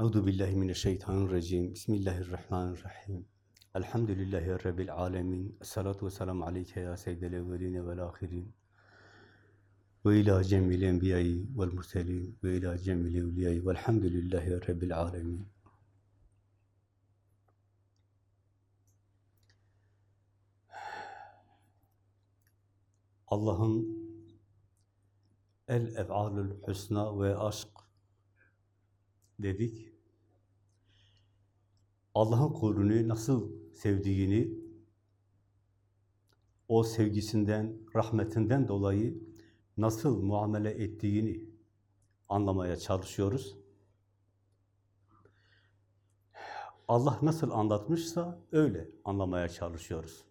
Euzu billahi mineşşeytanirracim. Bismillahirrahmanirrahim. Elhamdülillahi rabbil alamin. Essalatu vesselamu aleyke ya seyyidel evvelin ve'l ahirin. Ve ila cemil enbiya'i ve'l murselin ve ila cemil evliya'i ve'lhamdülillahi rabbil alamin. Allah'ın el ef'alül husna ve aşk dedik. Allah'ın kulünü nasıl sevdiğini, o sevgisinden, rahmetinden dolayı nasıl muamele ettiğini anlamaya çalışıyoruz. Allah nasıl anlatmışsa öyle anlamaya çalışıyoruz.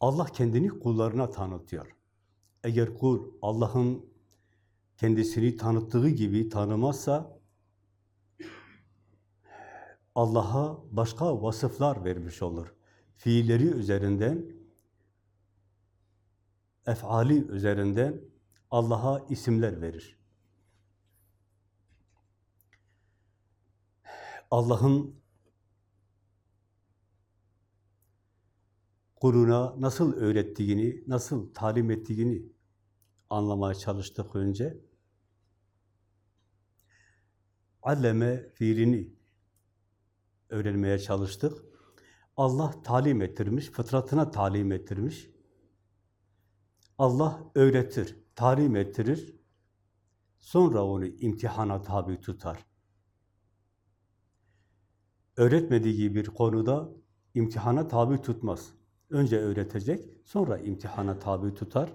Allah kendini kullarına tanıtıyor. Eğer kul Allah'ın kendisini tanıttığı gibi tanımazsa Allah'a başka vasıflar vermiş olur. Fiilleri üzerinden, efali üzerinden Allah'a isimler verir. Allah'ın kuluna nasıl öğrettiğini, nasıl talim ettiğini anlamaya çalıştık önce. Alleme fiilini öğrenmeye çalıştık. Allah talim ettirmiş, fıtratına talim ettirmiş. Allah öğretir, talim ettirir. Sonra onu imtihana tabi tutar. Öğretmediği bir konuda imtihana tabi tutmaz. Önce öğretecek, sonra imtihana tabi tutar.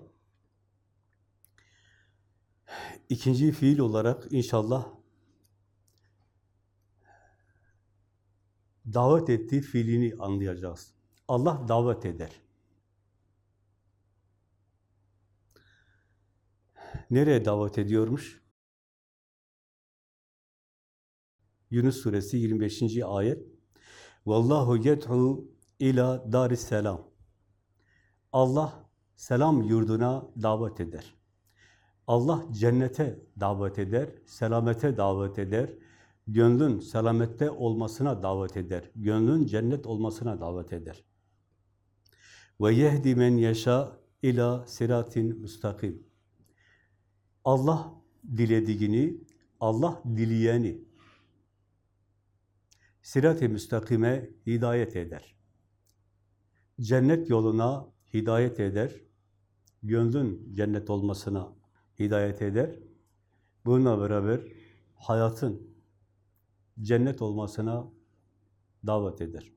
İkinci fiil olarak inşallah davet ettiği fiilini anlayacağız. Allah davet eder. Nereye davet ediyormuş? Yunus suresi 25. ayet. Vallahu yed'u ila daris selam. Allah selam yurduna davet eder. Allah cennete davet eder, selamete davet eder, gönlün selamette olmasına davet eder. Gönlün cennet olmasına davet eder. Ve yehdi men yeşâ ila siratin müstakim. Allah dilediğini, Allah dileyeni sirat-i müstakime hidayet eder. Cennet yoluna hidayet eder. Gönlün cennet olmasına hidayet eder. Bununla beraber hayatın cennet olmasına davet eder.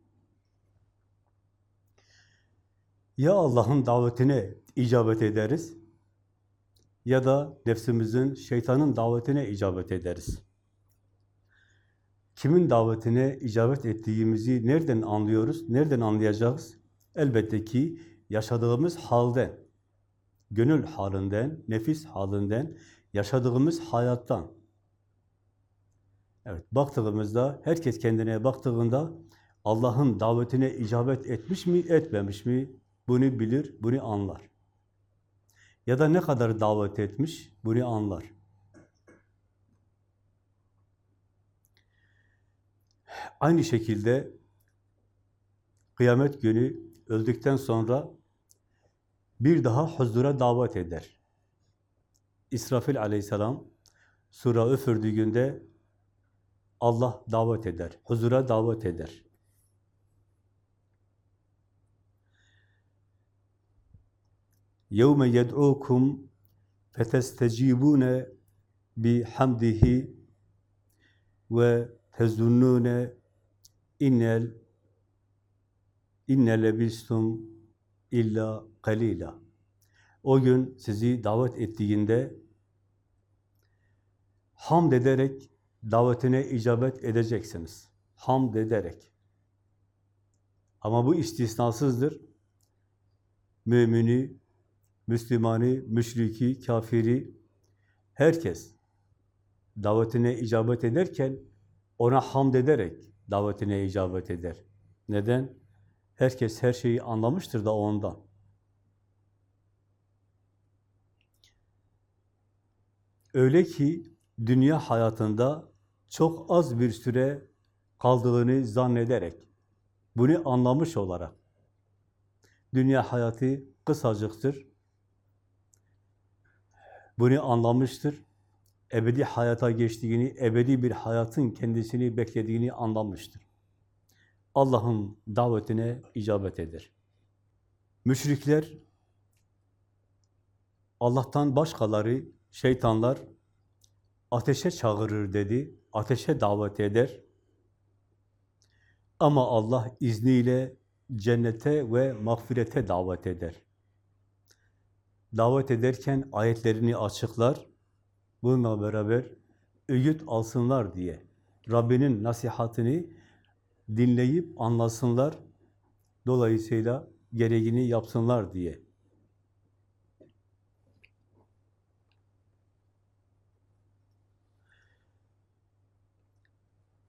Ya Allah'ın davetine icabet ederiz ya da nefsimizin, şeytanın davetine icabet ederiz. Kimin davetine icabet ettiğimizi nereden anlıyoruz, nereden anlayacağız? Elbette ki yaşadığımız halden, gönül halinden, nefis halinden, yaşadığımız hayattan. Evet, baktığımızda, herkes kendine baktığında Allah'ın davetine icabet etmiş mi, etmemiş mi bunu bilir, bunu anlar. Ya da ne kadar davet etmiş bunu anlar. Aynı şekilde kıyamet günü öldükten sonra bir daha huzura davet eder. İsrafil aleyhisselam sura üfürdüğünde Allah davet eder, huzura davet eder. يَوْمَ يَدْعُوكُمْ فَتَسْتَجِيبُونَ بِحَمْدِهِ وَتَزُنُّونَ اِنَّ اِنَّ لَبِسْتُمْ illa kalila. O gün sizi davet ettiğinde hamd ederek davetine icabet edeceksiniz. Hamd ederek. Ama bu istisnasızdır. Mümini, Müslümanı, müşriki, kafiri, herkes davetine icabet ederken ona hamd ederek davetine icabet eder. Neden? Herkes her şeyi anlamıştır da ondan. Öyle ki dünya hayatında çok az bir süre kaldığını zannederek, bunu anlamış olarak, dünya hayatı kısacıktır, bunu anlamıştır, ebedi hayata geçtiğini, ebedi bir hayatın kendisini beklediğini anlamıştır. Allah'ın davetine icabet eder. Müşrikler, Allah'tan başkaları, şeytanlar ateşe çağırır dedi, ateşe davet eder. Ama Allah izniyle cennete ve mağfirete davet eder. Davet ederken ayetlerini açıklar, bununla beraber öğüt alsınlar diye Rabbinin nasihatini dinleyip anlasınlar, dolayısıyla gereğini yapsınlar diye.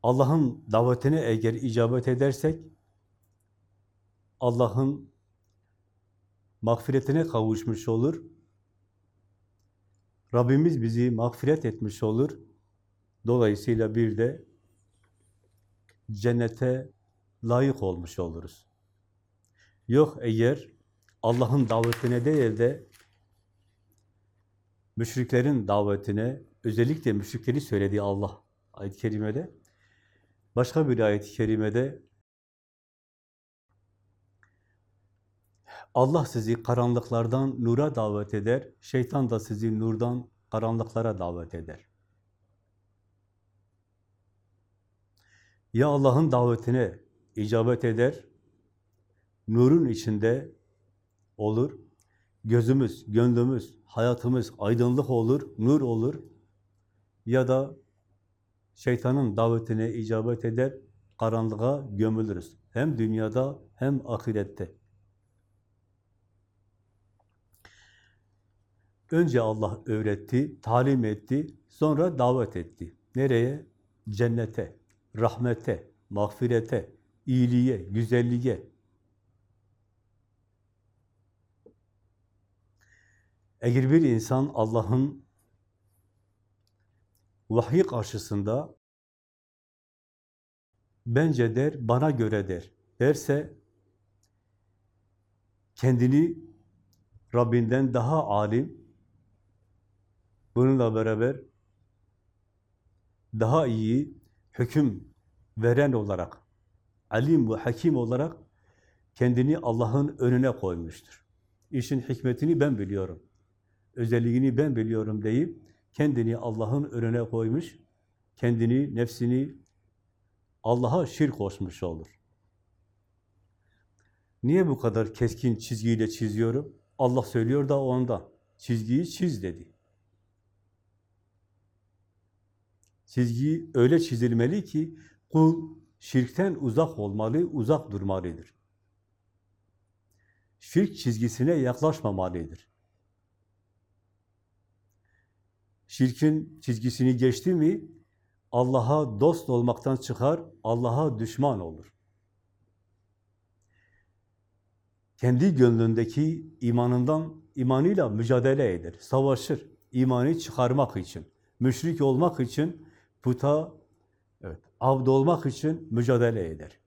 Allah'ın davetine eğer icabet edersek, Allah'ın mağfiretine kavuşmuş olur. Rabbimiz bizi mağfiret etmiş olur. Dolayısıyla bir de cennete layık olmuş oluruz. Yok eğer Allah'ın davetine değil de müşriklerin davetine, özellikle müşrikleri söylediği Allah ayet-i kerimede, başka bir ayet-i kerimede Allah sizi karanlıklardan nura davet eder, şeytan da sizi nurdan karanlıklara davet eder. Ya Allah'ın davetine icabet eder, nurun içinde olur, gözümüz, gönlümüz, hayatımız aydınlık olur, nur olur ya da şeytanın davetine icabet eder, karanlığa gömülürüz. Hem dünyada hem ahirette. Önce Allah öğretti, talim etti, sonra davet etti. Nereye? Cennete, rahmete, mağfirete, iyiliğe, güzelliğe. Eğer bir insan Allah'ın vahiy karşısında bence der, bana göre der derse kendini Rabbinden daha alim, bununla beraber daha iyi hüküm veren olarak, alim ve hakim olarak kendini Allah'ın önüne koymuştur. İşin hikmetini ben biliyorum, özelliğini ben biliyorum deyip kendini Allah'ın önüne koymuş, kendini, nefsini Allah'a şirk koşmuş olur. Niye bu kadar keskin çizgiyle çiziyorum? Allah söylüyor da ondan. Çizgiyi çiz dedi. Çizgi öyle çizilmeli ki kul şirkten uzak olmalı, uzak durmalıdır. Şirk çizgisine yaklaşmamalıdır. Şirkin çizgisini geçti mi Allah'a dost olmaktan çıkar, Allah'a düşman olur. Kendi gönlündeki imanından, imanıyla mücadele eder, savaşır. İmanı çıkarmak için, müşrik olmak için, puta, evet, avd olmak için mücadele eder.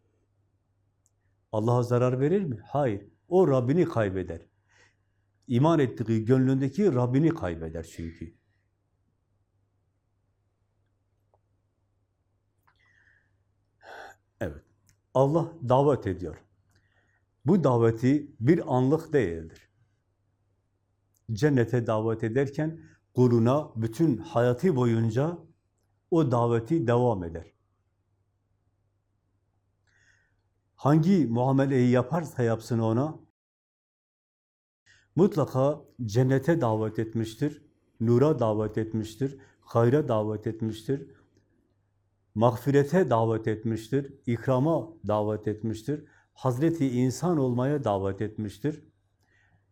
Allah'a zarar verir mi? Hayır. O Rabbini kaybeder. İman ettiği gönlündeki Rabbini kaybeder çünkü. Evet. Allah davet ediyor. Bu daveti bir anlık değildir. Cennete davet ederken kuluna bütün hayatı boyunca o daveti devam eder. Hangi muameleyi yaparsa yapsın ona, mutlaka cennete davet etmiştir, nura davet etmiştir, hayra davet etmiştir, mağfirete davet etmiştir, ikrama davet etmiştir, Hazreti insan olmaya davet etmiştir.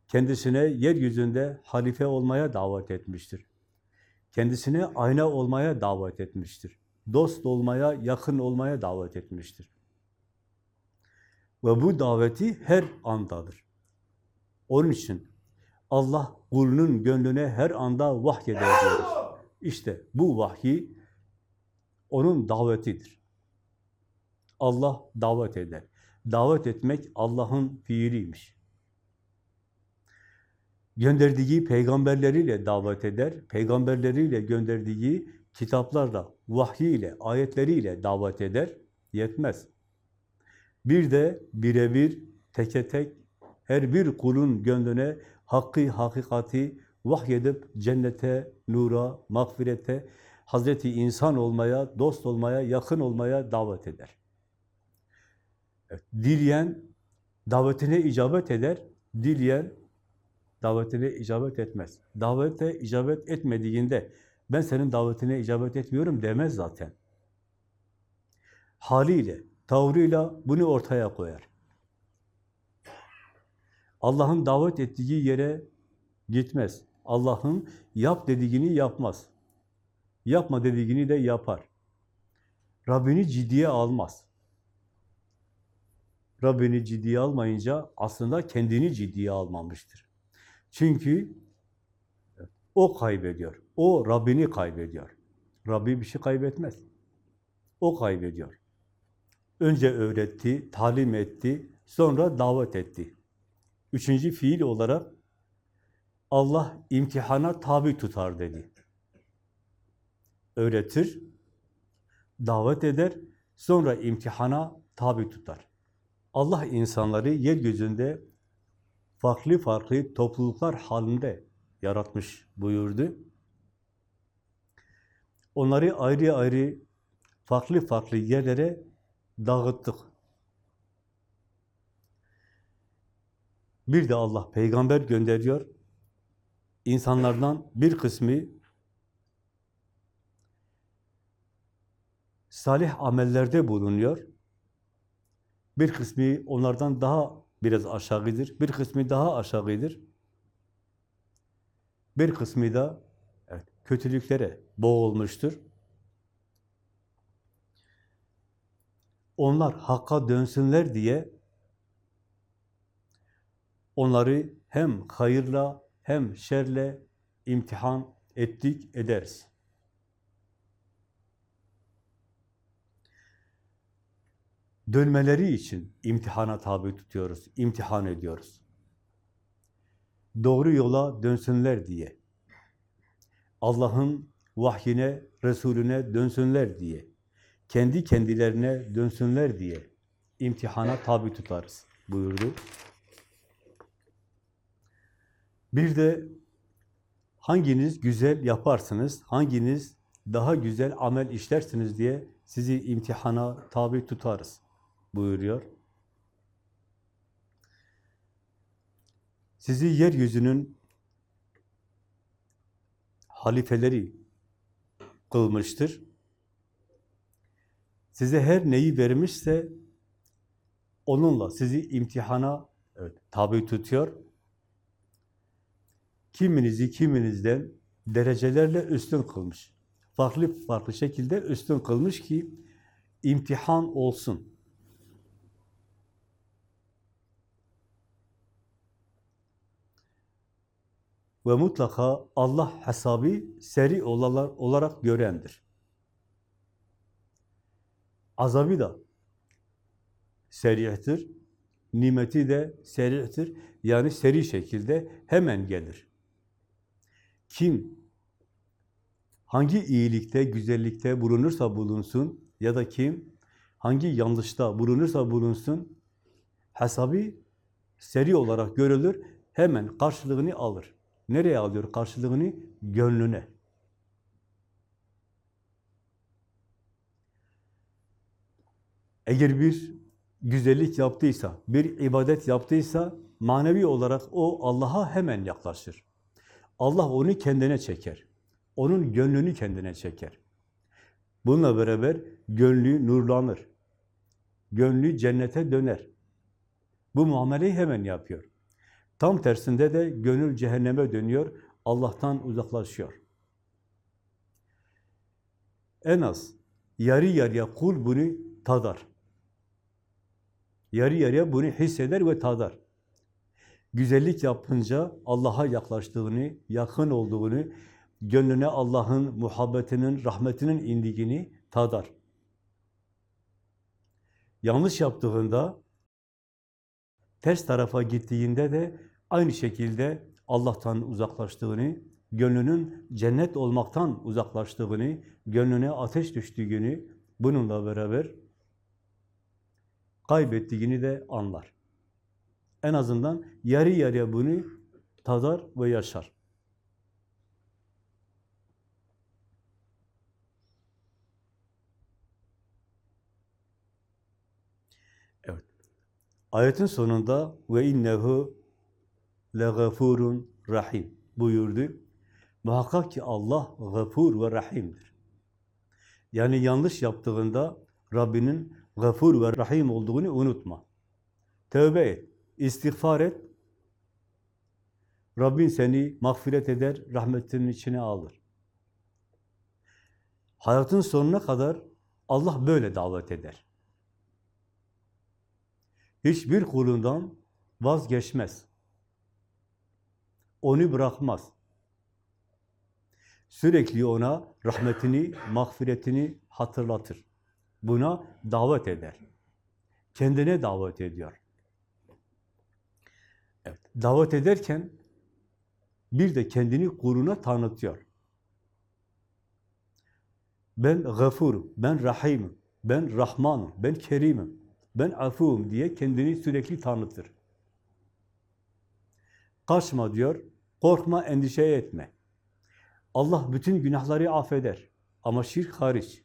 Kendisine yeryüzünde halife olmaya davet etmiştir. Kendisine ayna olmaya davet etmiştir. Dost olmaya, yakın olmaya davet etmiştir. Ve bu daveti her andadır. Onun için Allah kulunun gönlüne her anda vahyeder. İşte bu vahyi onun davetidir. Allah davet eder. Davet etmek Allah'ın fiiliymiş. Gönderdiği peygamberleriyle davet eder, peygamberleriyle gönderdiği kitaplarla, vahyiyle, ayetleriyle davet eder, yetmez. Bir de birebir, teke tek, her bir kulun gönlüne hakkı, hakikati vahyedip cennete, nura, mağfirete, Hazreti insan olmaya, dost olmaya, yakın olmaya davet eder. Evet, dileyen davetine icabet eder, dileyen davetine icabet etmez. Davete icabet etmediğinde ben senin davetine icabet etmiyorum demez zaten. Haliyle, tavrıyla bunu ortaya koyar. Allah'ın davet ettiği yere gitmez. Allah'ın yap dediğini yapmaz. Yapma dediğini de yapar. Rabbini ciddiye almaz. Rabbini ciddiye almayınca aslında kendini ciddiye almamıştır. Çünkü o kaybediyor. O Rabbini kaybediyor. Rabbi bir şey kaybetmez. O kaybediyor. Önce öğretti, talim etti, sonra davet etti. Üçüncü fiil olarak Allah imtihana tabi tutar dedi. Öğretir, davet eder, sonra imtihana tabi tutar. Allah insanları yeryüzünde farklı farklı topluluklar halinde yaratmış buyurdu. Onları ayrı ayrı farklı farklı yerlere dağıttık. Bir de Allah peygamber gönderiyor. İnsanlardan bir kısmı salih amellerde bulunuyor. Bir kısmı onlardan daha biraz aşağıdır. Bir kısmı daha aşağıdır. Bir kısmı da evet, kötülüklere boğulmuştur. Onlar hakka dönsünler diye onları hem hayırla hem şerle imtihan ettik, ederiz. Dönmeleri için imtihana tabi tutuyoruz, imtihan ediyoruz. Doğru yola dönsünler diye. Allah'ın vahyine, Resulüne dönsünler diye. Kendi kendilerine dönsünler diye imtihana tabi tutarız buyurdu. Bir de hanginiz güzel yaparsınız, hanginiz daha güzel amel işlersiniz diye sizi imtihana tabi tutarız buyuruyor. Sizi yeryüzünün halifeleri kılmıştır. Size her neyi vermişse onunla sizi imtihana evet, tabi tutuyor. Kiminizi kiminizden derecelerle üstün kılmış. Farklı farklı şekilde üstün kılmış ki imtihan olsun. Ve mutlaka Allah hesabı seri olarak görendir. Azabı da serihtir, nimeti de serihtir. Yani seri şekilde hemen gelir. Kim hangi iyilikte, güzellikte bulunursa bulunsun ya da kim hangi yanlışta bulunursa bulunsun hesabı seri olarak görülür, hemen karşılığını alır. Nereye alıyor karşılığını? Gönlüne. Eğer bir güzellik yaptıysa, bir ibadet yaptıysa manevi olarak o Allah'a hemen yaklaşır. Allah onu kendine çeker. Onun gönlünü kendine çeker. Bununla beraber gönlü nurlanır. Gönlü cennete döner. Bu muameleyi hemen yapıyor. Tam tersinde de gönül cehenneme dönüyor, Allah'tan uzaklaşıyor. En az yarı yarıya kul bunu tadar. Yarı yarıya bunu hisseder ve tadar. Güzellik yapınca Allah'a yaklaştığını, yakın olduğunu, gönlüne Allah'ın muhabbetinin, rahmetinin indiğini tadar. Yanlış yaptığında, ters tarafa gittiğinde de aynı şekilde Allah'tan uzaklaştığını, gönlünün cennet olmaktan uzaklaştığını, gönlüne ateş düştüğünü, bununla beraber kaybettiğini de anlar. En azından yarı yarıya bunu tadar ve yaşar. Evet. Ayetin sonunda ve innehu legafurun rahim buyurdu. Muhakkak ki Allah gafur ve rahimdir. Yani yanlış yaptığında Rabbinin gafur ve rahim olduğunu unutma. Tövbe et, istiğfar et. Rabbin seni mağfiret eder, rahmetinin içine alır. Hayatın sonuna kadar Allah böyle davet eder. Hiçbir kulundan vazgeçmez. Onu bırakmaz. Sürekli ona rahmetini, mağfiretini hatırlatır. Buna davet eder. Kendine davet ediyor. Evet, davet ederken bir de kendini kuluna tanıtıyor. Ben gafurum, ben rahimim, ben rahmanım, ben kerimim, ben afuvum diye kendini sürekli tanıtır. Kaçma diyor, korkma, endişe etme. Allah bütün günahları affeder ama şirk hariç.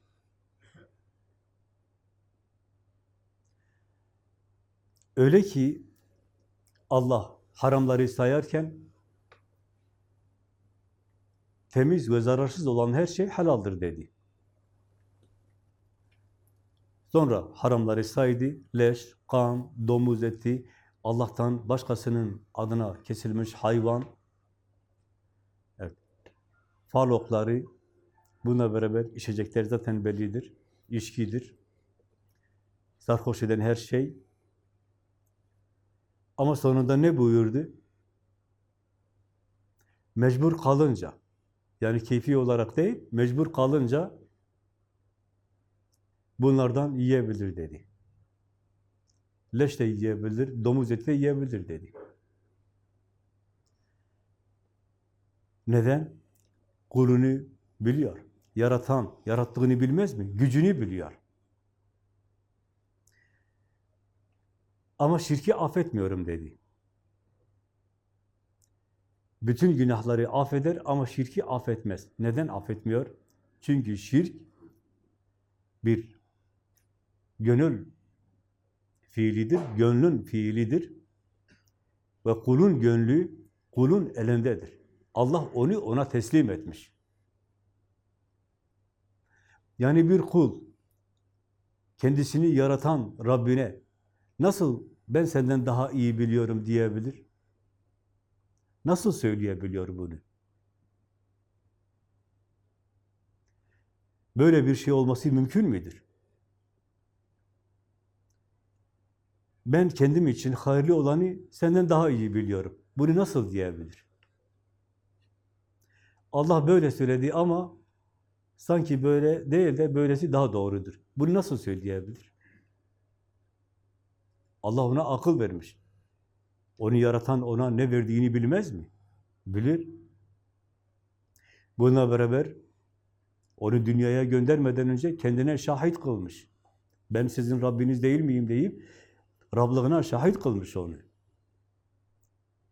Öyle ki Allah haramları sayarken temiz ve zararsız olan her şey helaldir dedi. Sonra haramları saydı, leş, kan, domuz eti, Allah'tan başkasının adına kesilmiş hayvan, evet, falokları, bununla beraber içecekler zaten bellidir, içkidir, sarhoş eden her şey. Ama sonunda ne buyurdu? Mecbur kalınca, yani keyfi olarak değil, mecbur kalınca bunlardan yiyebilir dedi. Leş de yiyebilir, domuz eti de yiyebilir dedi. Neden? Kulunu biliyor. Yaratan, yarattığını bilmez mi? Gücünü biliyor. Ama şirki affetmiyorum dedi. Bütün günahları affeder ama şirki affetmez. Neden affetmiyor? Çünkü şirk bir gönül fiilidir, gönlün fiilidir. Ve kulun gönlü kulun elindedir. Allah onu ona teslim etmiş. Yani bir kul kendisini yaratan Rabbine nasıl ben senden daha iyi biliyorum diyebilir? Nasıl söyleyebiliyor bunu? Böyle bir şey olması mümkün müdür? Ben kendim için hayırlı olanı senden daha iyi biliyorum. Bunu nasıl diyebilir? Allah böyle söyledi ama sanki böyle değil de böylesi daha doğrudur. Bunu nasıl söyleyebilir? Allah ona akıl vermiş. Onu yaratan ona ne verdiğini bilmez mi? Bilir. Bununla beraber onu dünyaya göndermeden önce kendine şahit kılmış. Ben sizin Rabbiniz değil miyim deyip Rablığına şahit kılmış onu.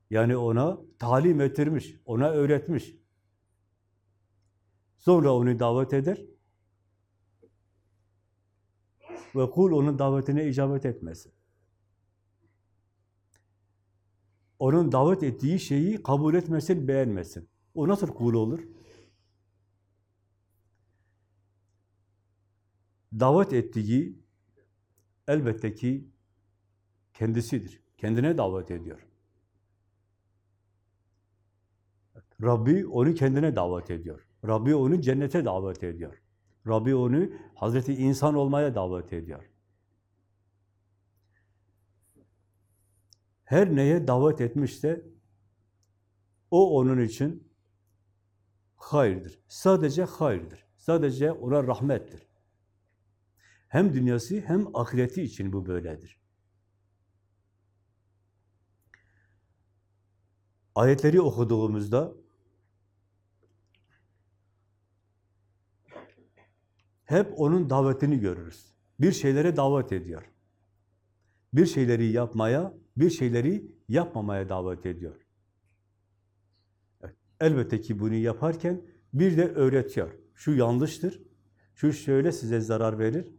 Yani ona talim ettirmiş, ona öğretmiş. Sonra onu davet eder ve kul onun davetine icabet etmesin. Onun davet ettiği şeyi kabul etmesin, beğenmesin. O nasıl kul olur? Davet ettiği elbette ki kendisidir. Kendine davet ediyor. Rabbi onu kendine davet ediyor. Rabbi onu cennete davet ediyor. Rabbi onu Hazreti insan olmaya davet ediyor. Her neye davet etmişse o onun için hayırdır. Sadece hayırdır. Sadece ona rahmettir. Hem dünyası hem ahireti için bu böyledir. Ayetleri okuduğumuzda hep onun davetini görürüz. Bir şeylere davet ediyor. Bir şeyleri yapmaya, bir şeyleri yapmamaya davet ediyor. Elbette ki bunu yaparken bir de öğretiyor. Şu yanlıştır, şu şöyle size zarar verir,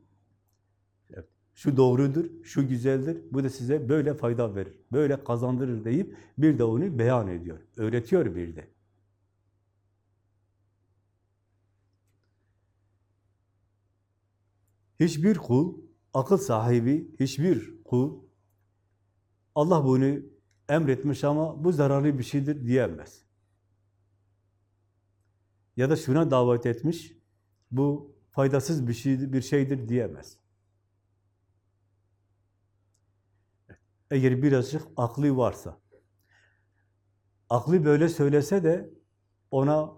şu doğrudur, şu güzeldir, bu da size böyle fayda verir, böyle kazandırır deyip bir de onu beyan ediyor, öğretiyor bir de. Hiçbir kul, akıl sahibi, hiçbir kul Allah bunu emretmiş ama bu zararlı bir şeydir diyemez. Ya da şuna davet etmiş, bu faydasız bir şeydir, bir şeydir diyemez. Eğer birazcık aklı varsa, aklı böyle söylese de ona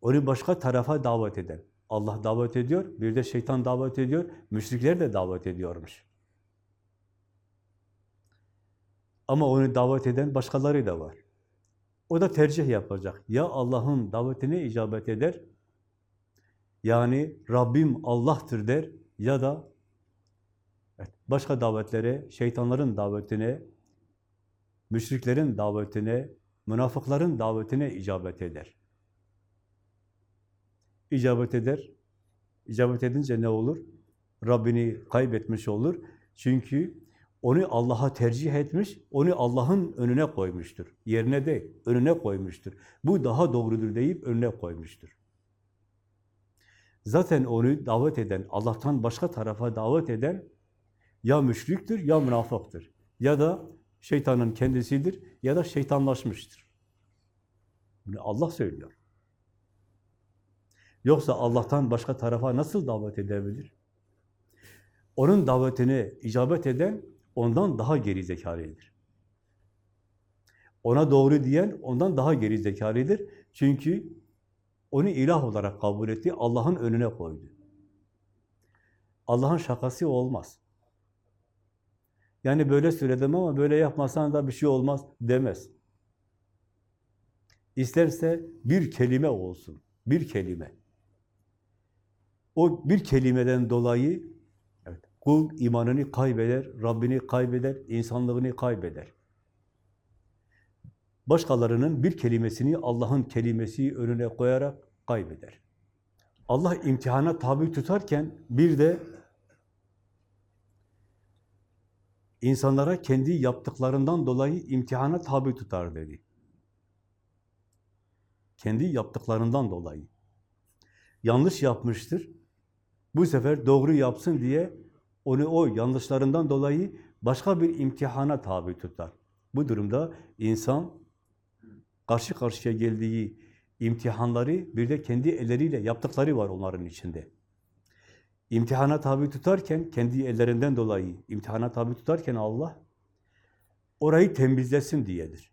onu başka tarafa davet eden, Allah davet ediyor, bir de şeytan davet ediyor, müşrikler de davet ediyormuş. Ama onu davet eden başkaları da var. O da tercih yapacak. Ya Allah'ın davetine icabet eder, yani Rabbim Allah'tır der ya da evet, başka davetlere, şeytanların davetine, müşriklerin davetine, münafıkların davetine icabet eder. İcabet eder. İcabet edince ne olur? Rabbini kaybetmiş olur. Çünkü onu Allah'a tercih etmiş, onu Allah'ın önüne koymuştur. Yerine değil, önüne koymuştur. Bu daha doğrudur deyip önüne koymuştur. Zaten onu davet eden, Allah'tan başka tarafa davet eden ya müşriktir ya münafıktır. Ya da şeytanın kendisidir ya da şeytanlaşmıştır. Bunu Allah söylüyor. Yoksa Allah'tan başka tarafa nasıl davet edebilir? Onun davetine icabet eden ondan daha geri zekalıdır. Ona doğru diyen ondan daha geri zekalıdır. Çünkü onu ilah olarak kabul etti, Allah'ın önüne koydu. Allah'ın şakası olmaz. Yani böyle söyledim ama böyle yapmasan da bir şey olmaz demez. İsterse bir kelime olsun, bir kelime. O bir kelimeden dolayı evet, kul imanını kaybeder, Rabbini kaybeder, insanlığını kaybeder. Başkalarının bir kelimesini Allah'ın kelimesi önüne koyarak kaybeder. Allah imtihana tabi tutarken bir de insanlara kendi yaptıklarından dolayı imtihana tabi tutar dedi. Kendi yaptıklarından dolayı. Yanlış yapmıştır. Bu sefer doğru yapsın diye onu o yanlışlarından dolayı başka bir imtihana tabi tutar. Bu durumda insan karşı karşıya geldiği imtihanları bir de kendi elleriyle yaptıkları var onların içinde. İmtihana tabi tutarken, kendi ellerinden dolayı imtihana tabi tutarken Allah orayı temizlesin diyedir.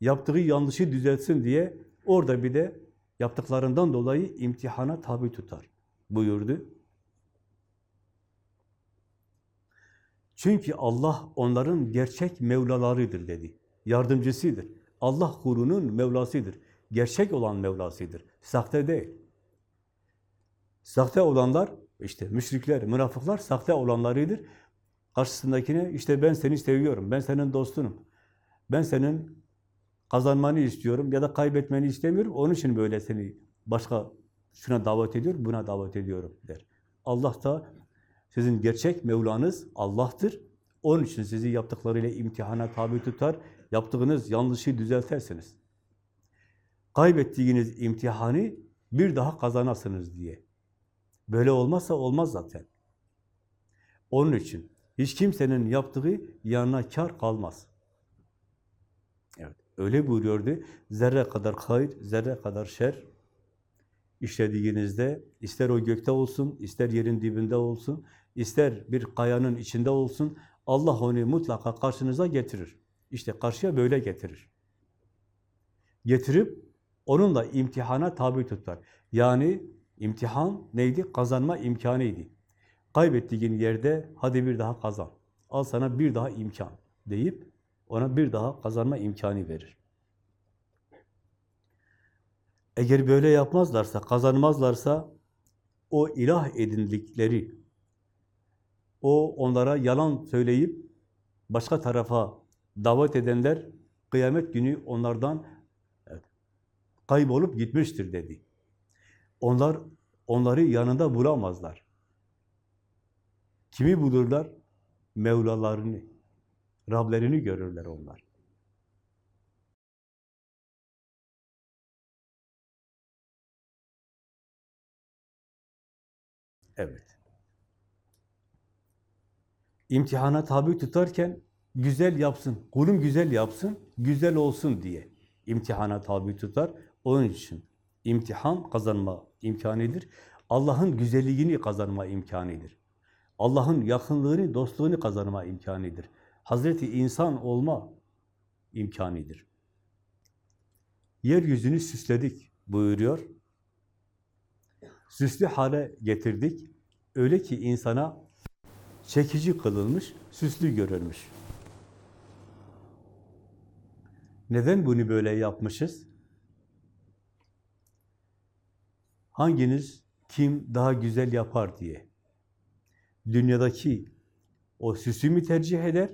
Yaptığı yanlışı düzeltsin diye orada bir de yaptıklarından dolayı imtihana tabi tutar buyurdu. Çünkü Allah onların gerçek Mevlalarıdır dedi. Yardımcısıdır. Allah kulunun Mevlasıdır. Gerçek olan Mevlasıdır. Sahte değil. Sahte olanlar, işte müşrikler, münafıklar sahte olanlarıdır. Karşısındakine işte ben seni seviyorum, ben senin dostunum. Ben senin kazanmanı istiyorum ya da kaybetmeni istemiyorum. Onun için böyle seni başka şuna davet ediyor, buna davet ediyorum der. Allah da sizin gerçek Mevlanız Allah'tır. Onun için sizi yaptıklarıyla imtihana tabi tutar. Yaptığınız yanlışı düzeltersiniz. Kaybettiğiniz imtihanı bir daha kazanasınız diye. Böyle olmazsa olmaz zaten. Onun için hiç kimsenin yaptığı yanına kar kalmaz. Evet, öyle buyuruyordu. Zerre kadar hayır, zerre kadar şer işlediğinizde, ister o gökte olsun, ister yerin dibinde olsun, ister bir kayanın içinde olsun, Allah onu mutlaka karşınıza getirir. İşte karşıya böyle getirir. Getirip Onunla imtihana tabi tutar. Yani imtihan neydi? Kazanma imkanıydı. Kaybettiğin yerde hadi bir daha kazan. Al sana bir daha imkan deyip ona bir daha kazanma imkanı verir. Eğer böyle yapmazlarsa, kazanmazlarsa o ilah edindikleri, o onlara yalan söyleyip başka tarafa davet edenler kıyamet günü onlardan kaybolup gitmiştir dedi. Onlar onları yanında bulamazlar. Kimi bulurlar? Mevlalarını, Rablerini görürler onlar. Evet. İmtihana tabi tutarken güzel yapsın, kulum güzel yapsın, güzel olsun diye imtihana tabi tutar. Onun için imtihan kazanma imkanıdır. Allah'ın güzelliğini kazanma imkanıdır. Allah'ın yakınlığını, dostluğunu kazanma imkanıdır. Hazreti insan olma imkanıdır. Yeryüzünü süsledik buyuruyor. Süslü hale getirdik. Öyle ki insana çekici kılınmış, süslü görülmüş. Neden bunu böyle yapmışız? Hanginiz kim daha güzel yapar diye. Dünyadaki o süsü mü tercih eder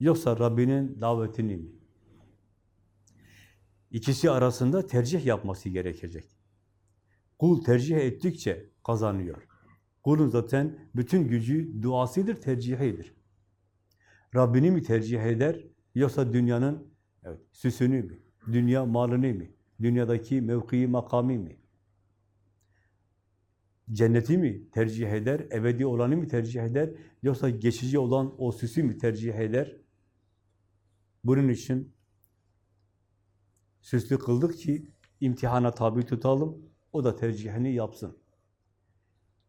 yoksa Rabbinin davetini mi? İkisi arasında tercih yapması gerekecek. Kul tercih ettikçe kazanıyor. Kulun zaten bütün gücü duasıdır, tercihidir. Rabbini mi tercih eder yoksa dünyanın evet, süsünü mü? Dünya malını mı? Dünyadaki mevkii makamı mı? Cenneti mi tercih eder, ebedi olanı mı tercih eder, yoksa geçici olan o süsü mü tercih eder? Bunun için süslü kıldık ki imtihana tabi tutalım, o da tercihini yapsın.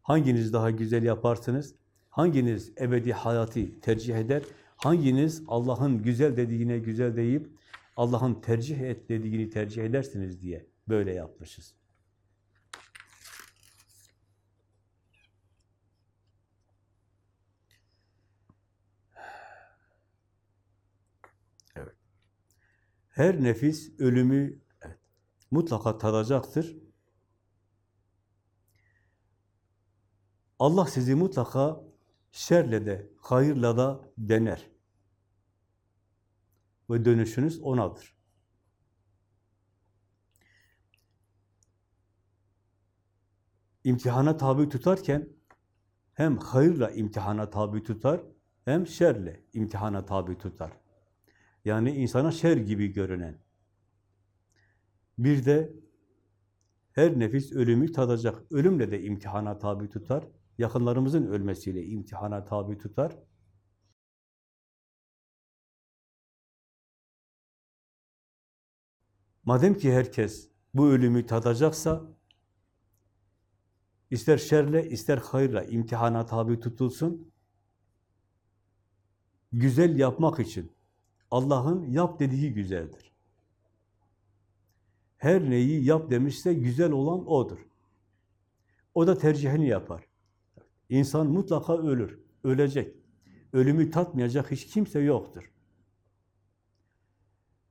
Hanginiz daha güzel yaparsınız? Hanginiz ebedi hayatı tercih eder? Hanginiz Allah'ın güzel dediğine güzel deyip Allah'ın tercih et dediğini tercih edersiniz diye böyle yapmışız. Her nefis ölümü mutlaka tadacaktır. Allah sizi mutlaka şerle de, hayırla da dener. Ve dönüşünüz O'nadır. İmtihana tabi tutarken hem hayırla imtihana tabi tutar, hem şerle imtihana tabi tutar. Yani insana şer gibi görünen. Bir de her nefis ölümü tadacak. Ölümle de imtihana tabi tutar. Yakınlarımızın ölmesiyle imtihana tabi tutar. Madem ki herkes bu ölümü tadacaksa, ister şerle, ister hayırla imtihana tabi tutulsun, güzel yapmak için Allah'ın yap dediği güzeldir. Her neyi yap demişse güzel olan O'dur. O da tercihini yapar. İnsan mutlaka ölür, ölecek. Ölümü tatmayacak hiç kimse yoktur.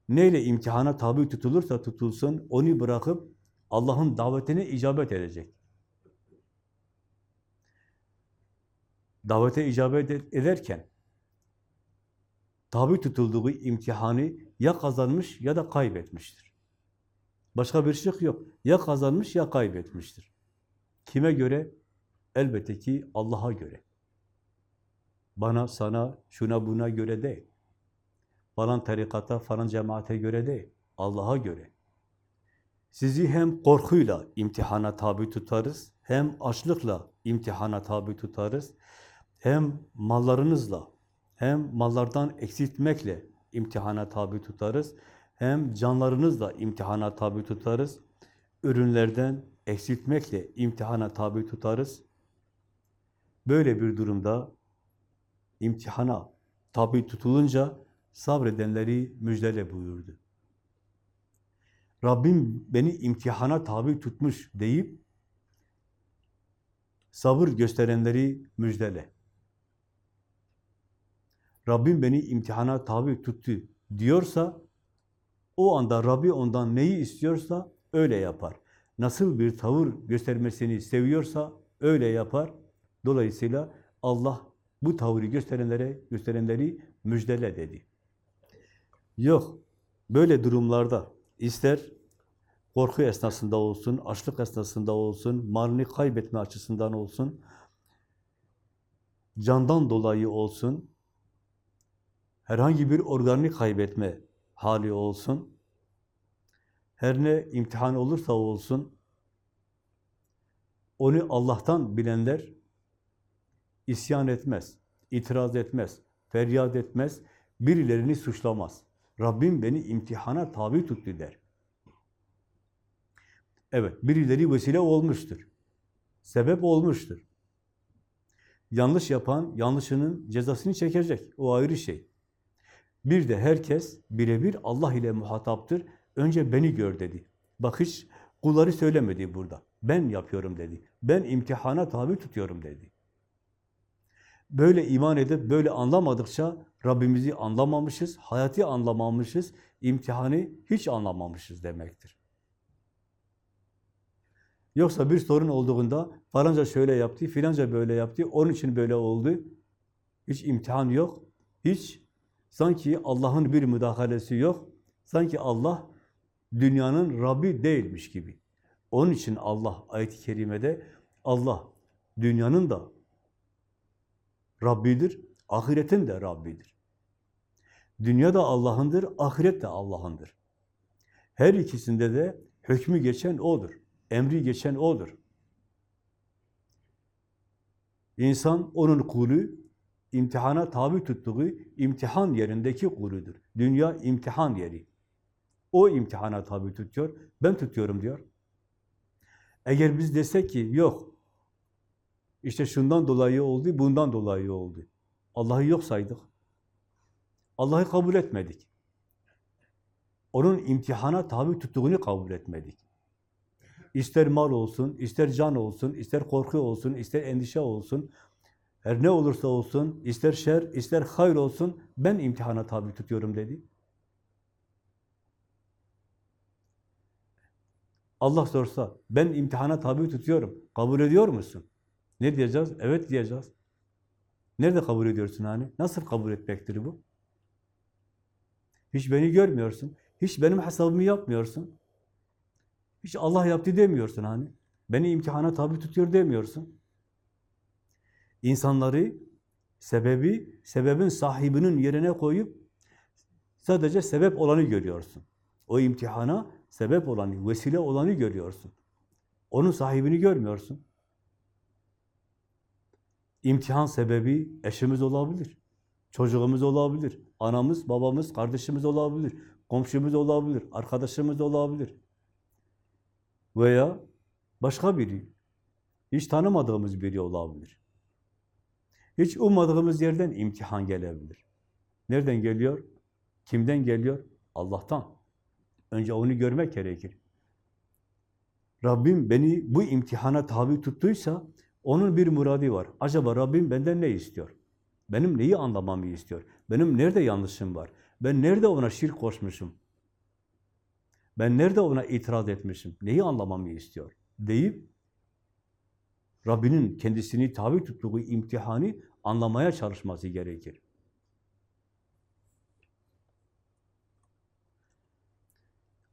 Neyle imtihana tabi tutulursa tutulsun, onu bırakıp Allah'ın davetine icabet edecek. Davete icabet ederken tabi tutulduğu imtihanı ya kazanmış ya da kaybetmiştir. Başka bir şey yok. Ya kazanmış ya kaybetmiştir. Kime göre? Elbette ki Allah'a göre. Bana, sana, şuna buna göre değil. Falan tarikata, falan cemaate göre değil. Allah'a göre. Sizi hem korkuyla imtihana tabi tutarız, hem açlıkla imtihana tabi tutarız, hem mallarınızla, hem mallardan eksiltmekle imtihana tabi tutarız, hem canlarınızla imtihana tabi tutarız, ürünlerden eksiltmekle imtihana tabi tutarız. Böyle bir durumda imtihana tabi tutulunca sabredenleri müjdele buyurdu. Rabbim beni imtihana tabi tutmuş deyip sabır gösterenleri müjdele. Rabbim beni imtihana tabi tuttu diyorsa o anda Rabbi ondan neyi istiyorsa öyle yapar. Nasıl bir tavır göstermesini seviyorsa öyle yapar. Dolayısıyla Allah bu tavrı gösterenlere gösterenleri müjdele dedi. Yok. Böyle durumlarda ister korku esnasında olsun, açlık esnasında olsun, malını kaybetme açısından olsun, candan dolayı olsun, herhangi bir organını kaybetme hali olsun, her ne imtihan olursa olsun, onu Allah'tan bilenler isyan etmez, itiraz etmez, feryat etmez, birilerini suçlamaz. Rabbim beni imtihana tabi tuttu der. Evet, birileri vesile olmuştur. Sebep olmuştur. Yanlış yapan, yanlışının cezasını çekecek. O ayrı şey. Bir de herkes birebir Allah ile muhataptır. Önce beni gör dedi. Bak hiç kulları söylemedi burada. Ben yapıyorum dedi. Ben imtihana tabi tutuyorum dedi. Böyle iman edip böyle anlamadıkça Rabbimizi anlamamışız, hayatı anlamamışız, imtihanı hiç anlamamışız demektir. Yoksa bir sorun olduğunda falanca şöyle yaptı, filanca böyle yaptı, onun için böyle oldu. Hiç imtihan yok, hiç sanki Allah'ın bir müdahalesi yok, sanki Allah dünyanın Rabbi değilmiş gibi. Onun için Allah ayet-i kerimede Allah dünyanın da Rabbidir, ahiretin de Rabbidir. Dünya da Allah'ındır, ahiret de Allah'ındır. Her ikisinde de hükmü geçen O'dur, emri geçen O'dur. İnsan onun kulu, imtihana tabi tuttuğu imtihan yerindeki kuludur. Dünya imtihan yeri. O imtihana tabi tutuyor, ben tutuyorum diyor. Eğer biz desek ki yok, işte şundan dolayı oldu, bundan dolayı oldu. Allah'ı yok saydık. Allah'ı kabul etmedik. Onun imtihana tabi tuttuğunu kabul etmedik. İster mal olsun, ister can olsun, ister korku olsun, ister endişe olsun, her ne olursa olsun, ister şer, ister hayır olsun, ben imtihana tabi tutuyorum dedi. Allah sorsa, ben imtihana tabi tutuyorum, kabul ediyor musun? Ne diyeceğiz? Evet diyeceğiz. Nerede kabul ediyorsun hani? Nasıl kabul etmektir bu? Hiç beni görmüyorsun. Hiç benim hesabımı yapmıyorsun. Hiç Allah yaptı demiyorsun hani. Beni imtihana tabi tutuyor demiyorsun. İnsanları sebebi, sebebin sahibinin yerine koyup sadece sebep olanı görüyorsun. O imtihana sebep olanı, vesile olanı görüyorsun. Onun sahibini görmüyorsun. İmtihan sebebi eşimiz olabilir, çocuğumuz olabilir, anamız, babamız, kardeşimiz olabilir, komşumuz olabilir, arkadaşımız olabilir. Veya başka biri, hiç tanımadığımız biri olabilir. Hiç ummadığımız yerden imtihan gelebilir. Nereden geliyor? Kimden geliyor? Allah'tan. Önce onu görmek gerekir. Rabbim beni bu imtihana tabi tuttuysa onun bir muradi var. Acaba Rabbim benden ne istiyor? Benim neyi anlamamı istiyor? Benim nerede yanlışım var? Ben nerede ona şirk koşmuşum? Ben nerede ona itiraz etmişim? Neyi anlamamı istiyor? Deyip Rabbinin kendisini tabi tuttuğu imtihanı anlamaya çalışması gerekir.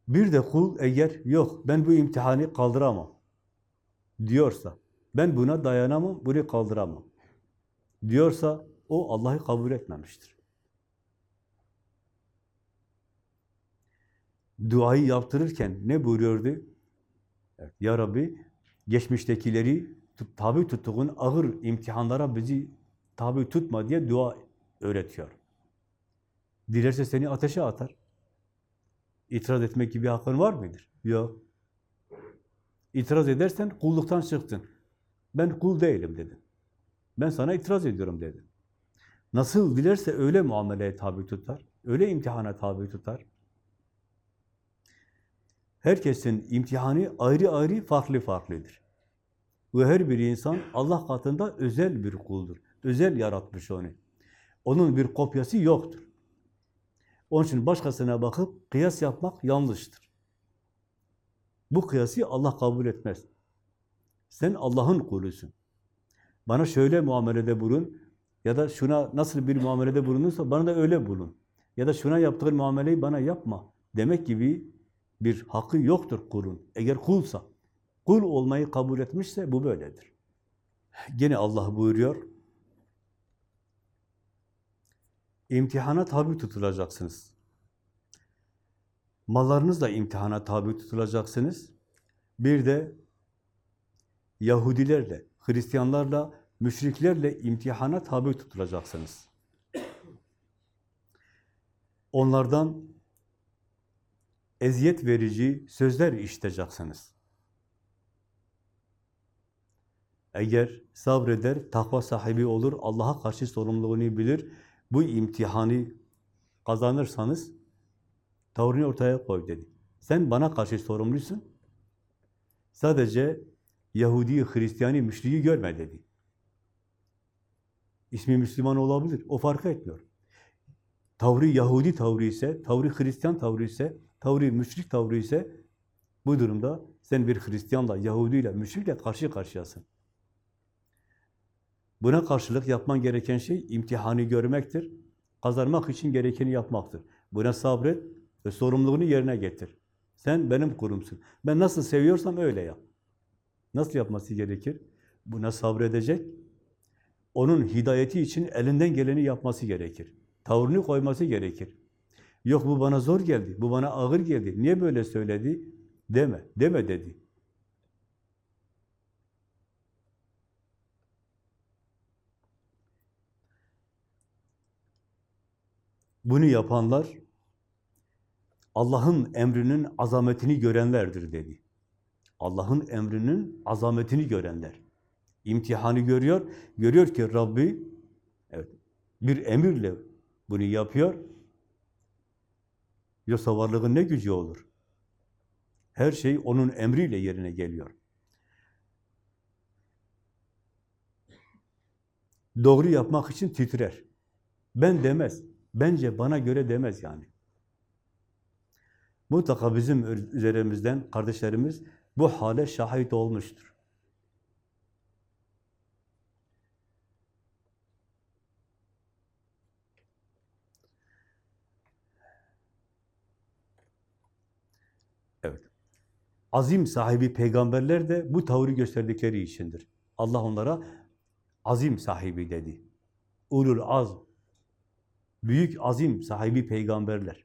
Bir de kul eğer yok ben bu imtihanı kaldıramam diyorsa, ben buna dayanamam, bunu kaldıramam diyorsa o Allah'ı kabul etmemiştir. Duayı yaptırırken ne buyuruyordu? Evet, ya Rabbi geçmiştekileri tabi tuttuğun ağır imtihanlara bizi tabi tutma diye dua öğretiyor. Dilerse seni ateşe atar. İtiraz etmek gibi hakkın var mıdır? Yok. İtiraz edersen kulluktan çıktın. Ben kul değilim dedin. Ben sana itiraz ediyorum dedin. Nasıl dilerse öyle muameleye tabi tutar. Öyle imtihana tabi tutar. Herkesin imtihanı ayrı ayrı, farklı farklıdır. Ve her bir insan Allah katında özel bir kuldur. Özel yaratmış onu. Onun bir kopyası yoktur. Onun için başkasına bakıp kıyas yapmak yanlıştır. Bu kıyası Allah kabul etmez. Sen Allah'ın kulusun. Bana şöyle muamelede bulun ya da şuna nasıl bir muamelede bulunursa bana da öyle bulun. Ya da şuna yaptığın muameleyi bana yapma demek gibi bir hakkı yoktur kulun. Eğer kulsa, kul olmayı kabul etmişse bu böyledir. Gene Allah buyuruyor, imtihana tabi tutulacaksınız. Mallarınızla imtihana tabi tutulacaksınız. Bir de Yahudilerle, Hristiyanlarla, müşriklerle imtihana tabi tutulacaksınız. Onlardan eziyet verici sözler işiteceksiniz. Eğer sabreder, takva sahibi olur, Allah'a karşı sorumluluğunu bilir, bu imtihanı kazanırsanız tavrını ortaya koy dedi. Sen bana karşı sorumlusun. Sadece Yahudi, Hristiyani, müşriği görme dedi. İsmi Müslüman olabilir. O fark etmiyor. Tavrı Yahudi tavrı ise, tavrı Hristiyan tavrı ise, tavrı müşrik tavrı ise bu durumda sen bir Hristiyanla, Yahudiyle, müşrikle karşı karşıyasın. Buna karşılık yapman gereken şey imtihanı görmektir. Kazanmak için gerekeni yapmaktır. Buna sabret ve sorumluluğunu yerine getir. Sen benim kurumsun. Ben nasıl seviyorsam öyle yap. Nasıl yapması gerekir? Buna sabredecek. Onun hidayeti için elinden geleni yapması gerekir. Tavrını koyması gerekir. Yok bu bana zor geldi, bu bana ağır geldi. Niye böyle söyledi? Deme, deme dedi. Bunu yapanlar Allah'ın emrinin azametini görenlerdir dedi. Allah'ın emrinin azametini görenler. İmtihanı görüyor, görüyor ki Rabbi evet, bir emirle bunu yapıyor. Yoksa varlığın ne gücü olur? Her şey onun emriyle yerine geliyor. Doğru yapmak için titrer. Ben demez. Bence bana göre demez yani. Mutlaka bizim üzerimizden kardeşlerimiz bu hale şahit olmuştur. Evet. Azim sahibi peygamberler de bu tavrı gösterdikleri içindir. Allah onlara azim sahibi dedi. Ulul azm. Büyük azim sahibi peygamberler.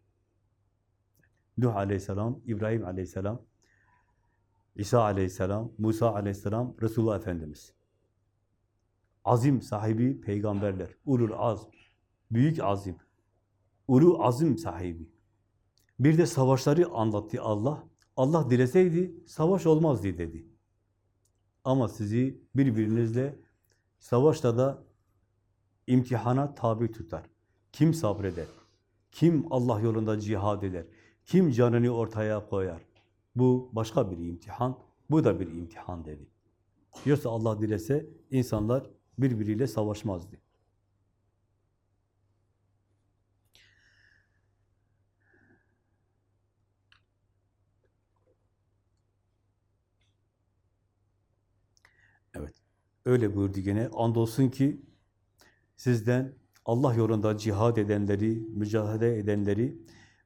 Nuh aleyhisselam, İbrahim aleyhisselam, İsa aleyhisselam, Musa aleyhisselam, Resulullah Efendimiz. Azim sahibi peygamberler. Ulul azm. Büyük azim. Ulu azim sahibi. Bir de savaşları anlattı Allah. Allah dileseydi savaş olmazdı dedi. Ama sizi birbirinizle savaşta da imtihana tabi tutar. Kim sabreder? Kim Allah yolunda cihad eder? Kim canını ortaya koyar? Bu başka bir imtihan. Bu da bir imtihan dedi. Yoksa Allah dilese insanlar birbiriyle savaşmazdı. Evet. Öyle buyurdu gene. Andolsun ki sizden Allah yolunda cihad edenleri, mücadele edenleri,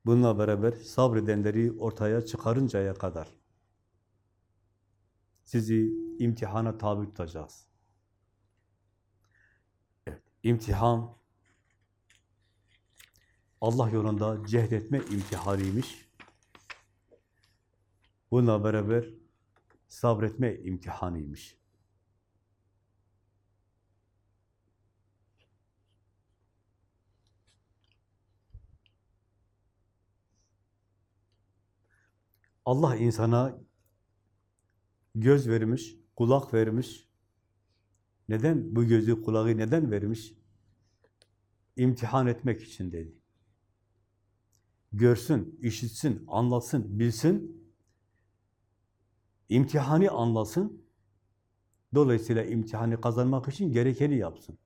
bununla beraber sabredenleri ortaya çıkarıncaya kadar sizi imtihana tabi tutacağız. Evet, imtihan Allah yolunda cehdetme imtihanıymış. Bununla beraber sabretme imtihanıymış. Allah insana göz vermiş, kulak vermiş. Neden bu gözü, kulağı neden vermiş? İmtihan etmek için dedi. Görsün, işitsin, anlatsın, bilsin. imtihanı anlasın. Dolayısıyla imtihanı kazanmak için gerekeni yapsın.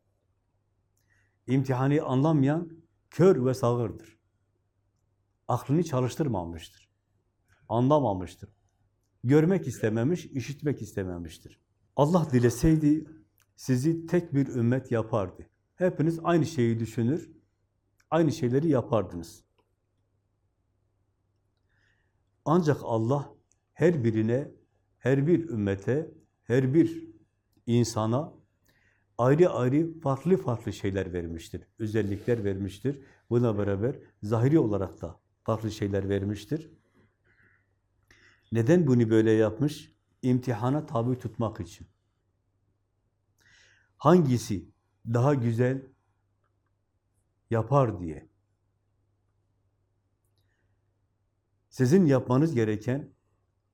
İmtihanı anlamayan kör ve sağırdır. Aklını çalıştırmamıştır. Anlamamıştır. Görmek istememiş, işitmek istememiştir. Allah dileseydi sizi tek bir ümmet yapardı. Hepiniz aynı şeyi düşünür, aynı şeyleri yapardınız. Ancak Allah her birine, her bir ümmete, her bir insana ayrı ayrı farklı farklı şeyler vermiştir. Özellikler vermiştir. Buna beraber zahiri olarak da farklı şeyler vermiştir. Neden bunu böyle yapmış? İmtihana tabi tutmak için. Hangisi daha güzel yapar diye. Sizin yapmanız gereken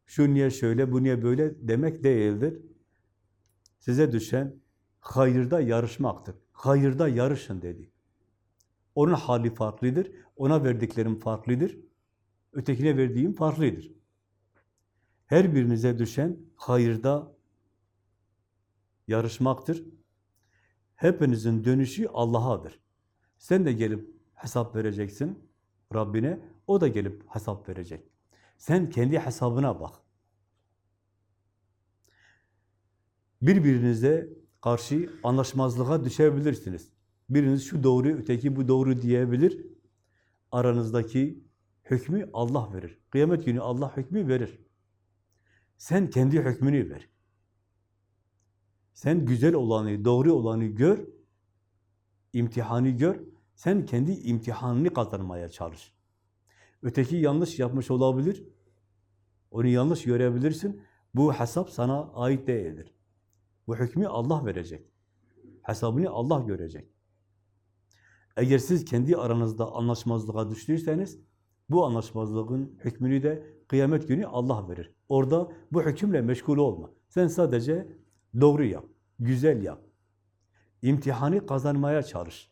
şu niye şöyle, bu niye böyle demek değildir. Size düşen hayırda yarışmaktır. Hayırda yarışın dedi. Onun hali farklıdır, ona verdiklerim farklıdır, ötekine verdiğim farklıdır. Her birinize düşen hayırda yarışmaktır. Hepinizin dönüşü Allah'adır. Sen de gelip hesap vereceksin Rabbine, o da gelip hesap verecek. Sen kendi hesabına bak. Birbirinize karşı anlaşmazlığa düşebilirsiniz. Biriniz şu doğru, öteki bu doğru diyebilir. Aranızdaki hükmü Allah verir. Kıyamet günü Allah hükmü verir. Sen kendi hükmünü ver. Sen güzel olanı, doğru olanı gör, imtihanı gör, sen kendi imtihanını kazanmaya çalış. Öteki yanlış yapmış olabilir, onu yanlış görebilirsin, bu hesap sana ait değildir. Bu hükmü Allah verecek. Hesabını Allah görecek. Eğer siz kendi aranızda anlaşmazlığa düştüyseniz, bu anlaşmazlığın hükmünü de kıyamet günü Allah verir. Orada bu hükümle meşgul olma. Sen sadece doğru yap, güzel yap. İmtihanı kazanmaya çalış.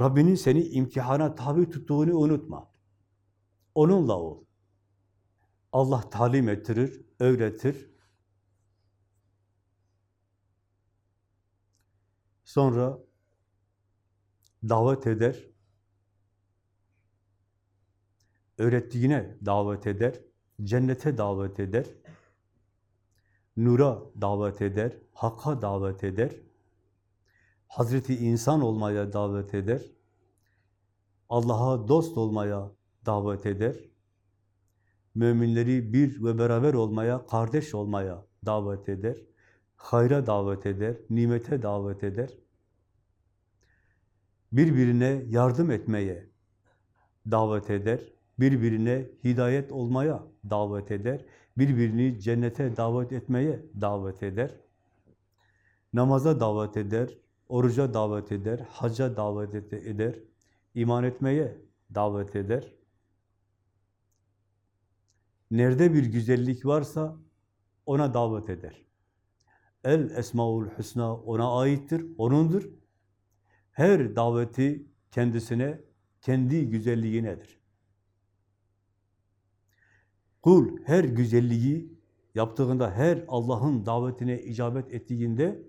Rabbinin seni imtihana tabi tuttuğunu unutma. Onunla ol. Allah talim ettirir, öğretir. Sonra davet eder. Öğrettiğine davet eder. Cennete davet eder. Nura davet eder. Hakka davet eder. Hazreti insan olmaya davet eder. Allah'a dost olmaya davet eder. Müminleri bir ve beraber olmaya, kardeş olmaya davet eder. Hayra davet eder, nimete davet eder. Birbirine yardım etmeye davet eder. Birbirine hidayet olmaya davet eder. Birbirini cennete davet etmeye davet eder. Namaza davet eder, oruca davet eder, hacca davet eder, iman etmeye davet eder. Nerede bir güzellik varsa ona davet eder. El Esmaül Hüsna ona aittir, onundur. Her daveti kendisine, kendi güzelliğinedir. Kul her güzelliği yaptığında, her Allah'ın davetine icabet ettiğinde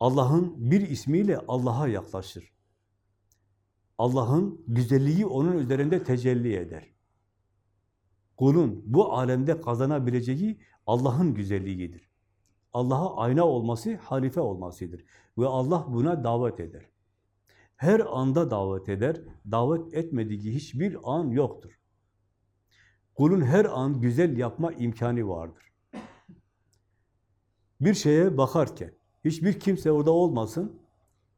Allah'ın bir ismiyle Allah'a yaklaşır. Allah'ın güzelliği onun üzerinde tecelli eder. Kulun bu alemde kazanabileceği Allah'ın güzelliğidir. Allah'a ayna olması, halife olmasıdır. Ve Allah buna davet eder. Her anda davet eder, davet etmediği hiçbir an yoktur. Kulun her an güzel yapma imkanı vardır. Bir şeye bakarken, hiçbir kimse orada olmasın,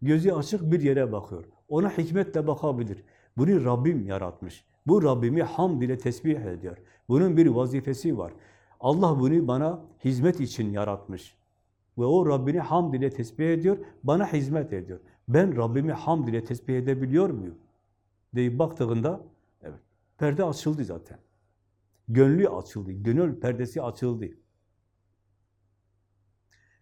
gözü açık bir yere bakıyor. Ona hikmetle bakabilir. Bunu Rabbim yaratmış. Bu Rabbimi hamd ile tesbih ediyor. Bunun bir vazifesi var. Allah bunu bana hizmet için yaratmış. Ve o Rabbini hamd ile tesbih ediyor, bana hizmet ediyor. Ben Rabbimi hamd ile tesbih edebiliyor muyum? deyip baktığında, evet, perde açıldı zaten. Gönlü açıldı, gönül perdesi açıldı.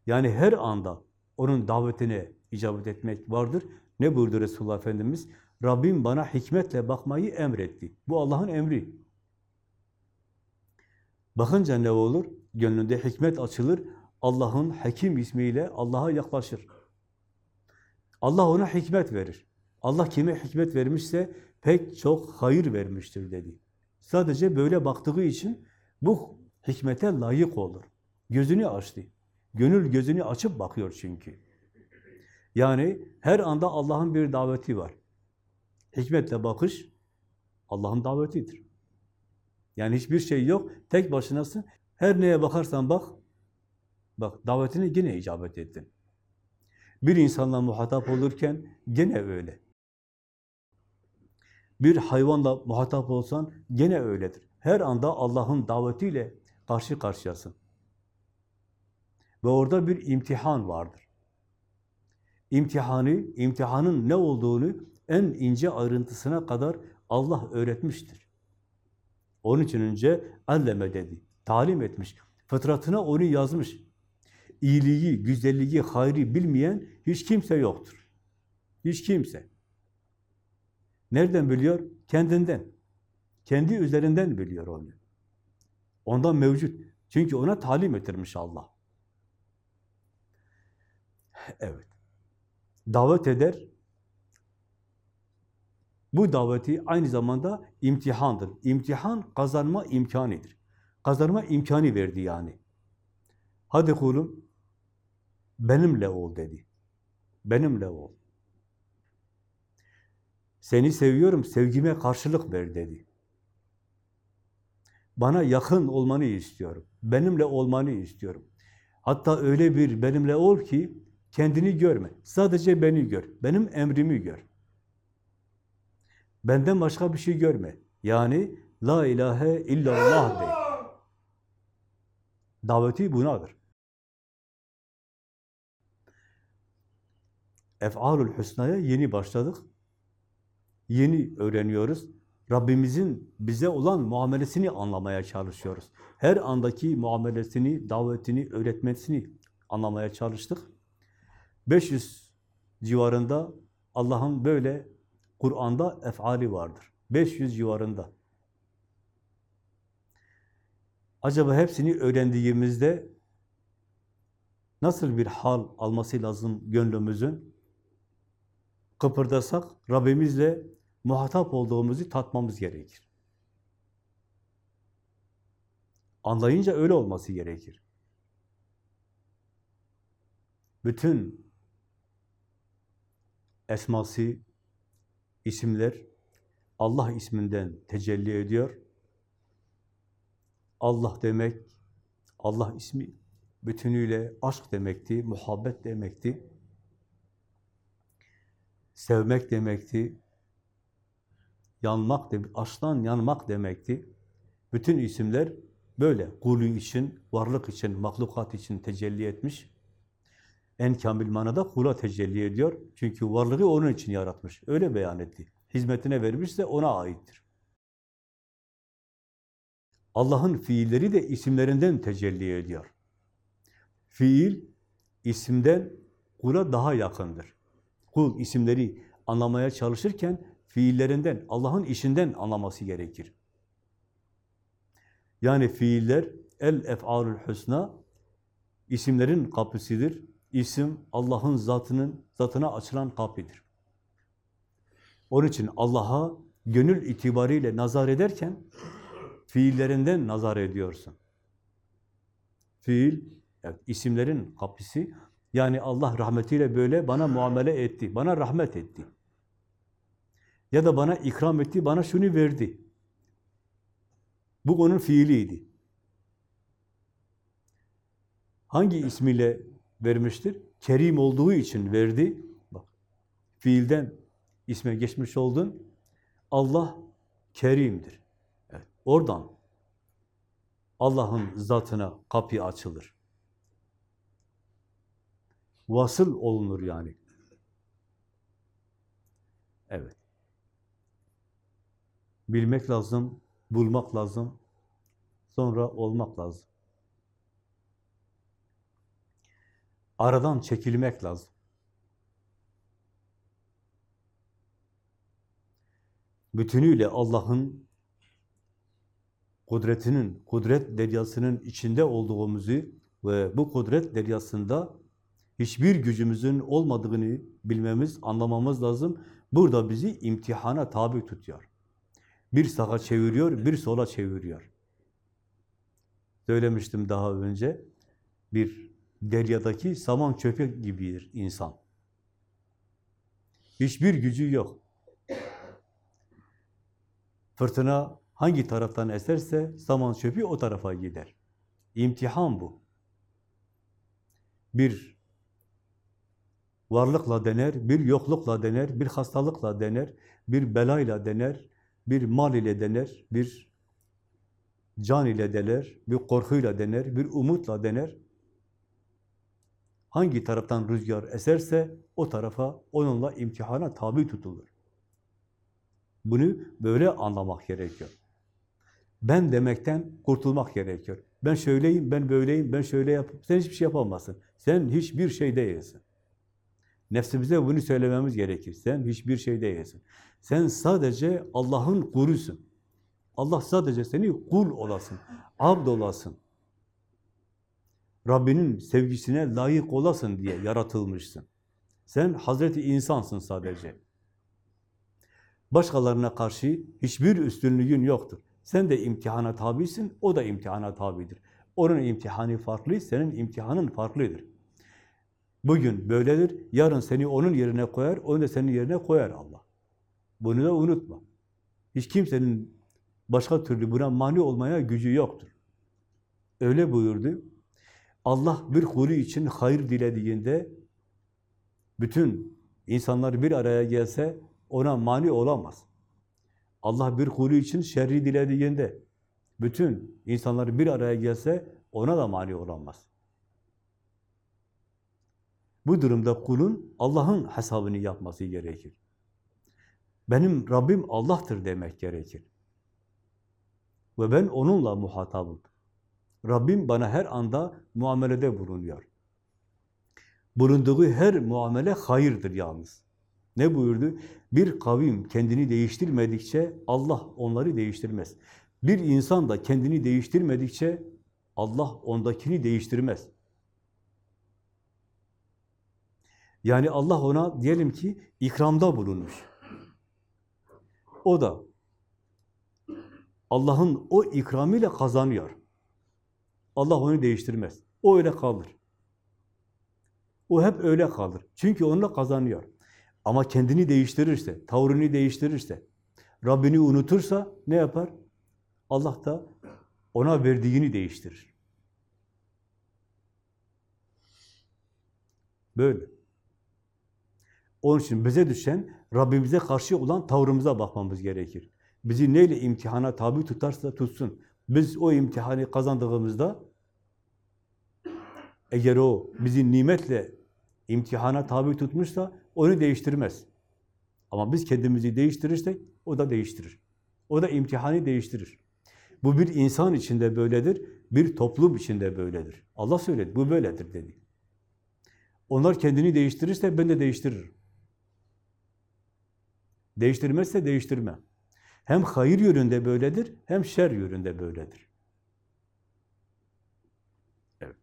Yani her anda onun davetine icabet etmek vardır. Ne buyurdu Resulullah Efendimiz? Rabbim bana hikmetle bakmayı emretti. Bu Allah'ın emri. Bakınca ne olur? Gönlünde hikmet açılır. Allah'ın Hakim ismiyle Allah'a yaklaşır. Allah ona hikmet verir. Allah kime hikmet vermişse pek çok hayır vermiştir dedi. Sadece böyle baktığı için bu hikmete layık olur. Gözünü açtı. Gönül gözünü açıp bakıyor çünkü. Yani her anda Allah'ın bir daveti var. Hikmetle bakış Allah'ın davetidir. Yani hiçbir şey yok. Tek başınasın. Her neye bakarsan bak, bak davetine yine icabet ettin. Bir insanla muhatap olurken gene öyle. Bir hayvanla muhatap olsan gene öyledir. Her anda Allah'ın davetiyle karşı karşıyasın. Ve orada bir imtihan vardır. İmtihanı, imtihanın ne olduğunu en ince ayrıntısına kadar Allah öğretmiştir. Onun için önce alleme dedi, talim etmiş. Fıtratına onu yazmış. İyiliği, güzelliği, hayrı bilmeyen hiç kimse yoktur. Hiç kimse. Nereden biliyor? Kendinden. Kendi üzerinden biliyor onu. Ondan mevcut. Çünkü ona talim ettirmiş Allah. Evet. Davet eder. Bu daveti aynı zamanda imtihandır. İmtihan kazanma imkanıdır. Kazanma imkanı verdi yani. Hadi kulum, benimle ol dedi. Benimle ol. Seni seviyorum, sevgime karşılık ver dedi. Bana yakın olmanı istiyorum. Benimle olmanı istiyorum. Hatta öyle bir benimle ol ki kendini görme. Sadece beni gör. Benim emrimi gör. Benden başka bir şey görme. Yani la ilahe illallah de. Daveti bunadır. Ef'alül Hüsna'ya yeni başladık. Yeni öğreniyoruz. Rabbimizin bize olan muamelesini anlamaya çalışıyoruz. Her andaki muamelesini, davetini, öğretmesini anlamaya çalıştık. 500 civarında Allah'ın böyle Kur'an'da efali vardır. 500 civarında. Acaba hepsini öğrendiğimizde nasıl bir hal alması lazım gönlümüzün? Kıpırdasak Rabbimizle muhatap olduğumuzu tatmamız gerekir. Anlayınca öyle olması gerekir. Bütün esması, isimler Allah isminden tecelli ediyor. Allah demek, Allah ismi bütünüyle aşk demekti, muhabbet demekti. Sevmek demekti. Yanmak demek, aşktan yanmak demekti. Bütün isimler böyle kulü için, varlık için, mahlukat için tecelli etmiş. En kamil manada kula tecelli ediyor. Çünkü varlığı onun için yaratmış. Öyle beyan etti. Hizmetine vermişse ona aittir. Allah'ın fiilleri de isimlerinden tecelli ediyor. Fiil, isimden kula daha yakındır. Kul isimleri anlamaya çalışırken fiillerinden, Allah'ın işinden anlaması gerekir. Yani fiiller, el-ef'alül husna, isimlerin kapısıdır. İsim, Allah'ın zatının, zatına açılan kapıdır. Onun için Allah'a gönül itibariyle nazar ederken, fiillerinden nazar ediyorsun. Fiil, evet, isimlerin kapısı, yani Allah rahmetiyle böyle bana muamele etti, bana rahmet etti. Ya da bana ikram etti, bana şunu verdi. Bu onun fiiliydi. Hangi ismiyle vermiştir? Kerim olduğu için verdi. Bak, fiilden isme geçmiş oldun. Allah kerimdir. Evet, oradan Allah'ın zatına kapı açılır. Vasıl olunur yani. Evet. Bilmek lazım, bulmak lazım, sonra olmak lazım. Aradan çekilmek lazım. Bütünüyle Allah'ın kudretinin, kudret deryasının içinde olduğumuzu ve bu kudret deryasında hiçbir gücümüzün olmadığını bilmemiz, anlamamız lazım. Burada bizi imtihana tabi tutuyor. Bir sağa çeviriyor, bir sola çeviriyor. Söylemiştim daha önce, bir deryadaki saman çöpe gibidir insan. Hiçbir gücü yok. Fırtına hangi taraftan eserse saman çöpü o tarafa gider. İmtihan bu. Bir varlıkla dener, bir yoklukla dener, bir hastalıkla dener, bir belayla dener, bir mal ile dener, bir can ile dener, bir korkuyla dener, bir umutla dener. Hangi taraftan rüzgar eserse o tarafa onunla imtihana tabi tutulur. Bunu böyle anlamak gerekiyor. Ben demekten kurtulmak gerekiyor. Ben şöyleyim, ben böyleyim, ben şöyle yap. Sen hiçbir şey yapamazsın. Sen hiçbir şey değilsin. Nefsimize bunu söylememiz gerekir. Sen hiçbir şey değilsin. Sen sadece Allah'ın kulusun. Allah sadece seni kul olasın, abd olasın. Rabbinin sevgisine layık olasın diye yaratılmışsın. Sen Hazreti insansın sadece. Başkalarına karşı hiçbir üstünlüğün yoktur. Sen de imtihana tabisin, o da imtihana tabidir. Onun imtihanı farklı, senin imtihanın farklıdır. Bugün böyledir, yarın seni onun yerine koyar, onu da senin yerine koyar Allah. Bunu da unutma. Hiç kimsenin başka türlü buna mani olmaya gücü yoktur. Öyle buyurdu. Allah bir kulü için hayır dilediğinde bütün insanlar bir araya gelse ona mani olamaz. Allah bir kulü için şerri dilediğinde bütün insanlar bir araya gelse ona da mani olamaz. Bu durumda kulun Allah'ın hesabını yapması gerekir. Benim Rabbim Allah'tır demek gerekir. Ve ben onunla muhatabım. Rabbim bana her anda muamelede bulunuyor. Bulunduğu her muamele hayırdır yalnız. Ne buyurdu? Bir kavim kendini değiştirmedikçe Allah onları değiştirmez. Bir insan da kendini değiştirmedikçe Allah ondakini değiştirmez. Yani Allah ona diyelim ki ikramda bulunmuş. O da Allah'ın o ikramıyla kazanıyor. Allah onu değiştirmez. O öyle kalır. O hep öyle kalır. Çünkü onunla kazanıyor. Ama kendini değiştirirse, tavrını değiştirirse, Rabbini unutursa ne yapar? Allah da ona verdiğini değiştirir. Böyle. Onun için bize düşen Rabbimize karşı olan tavrımıza bakmamız gerekir. Bizi neyle imtihana tabi tutarsa tutsun. Biz o imtihanı kazandığımızda eğer o bizi nimetle imtihana tabi tutmuşsa onu değiştirmez. Ama biz kendimizi değiştirirsek o da değiştirir. O da imtihanı değiştirir. Bu bir insan içinde böyledir, bir toplum içinde böyledir. Allah söyledi, bu böyledir dedi. Onlar kendini değiştirirse ben de değiştiririm. Değiştirmezse değiştirmem. Hem hayır yönünde böyledir, hem şer yönünde böyledir. Evet.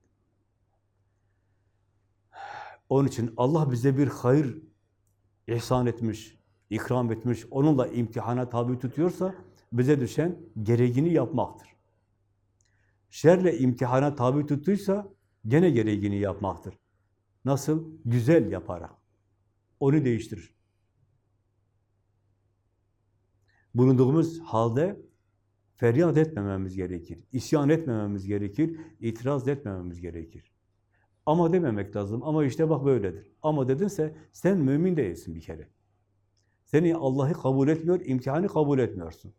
Onun için Allah bize bir hayır ihsan etmiş, ikram etmiş, onunla imtihana tabi tutuyorsa bize düşen gereğini yapmaktır. Şerle imtihana tabi tuttuysa gene gereğini yapmaktır. Nasıl? Güzel yaparak. Onu değiştirir. Bulunduğumuz halde feryat etmememiz gerekir, isyan etmememiz gerekir, itiraz etmememiz gerekir. Ama dememek lazım, ama işte bak böyledir. Ama dedinse sen mümin değilsin bir kere. Seni Allah'ı kabul etmiyor, imtihanı kabul etmiyorsun.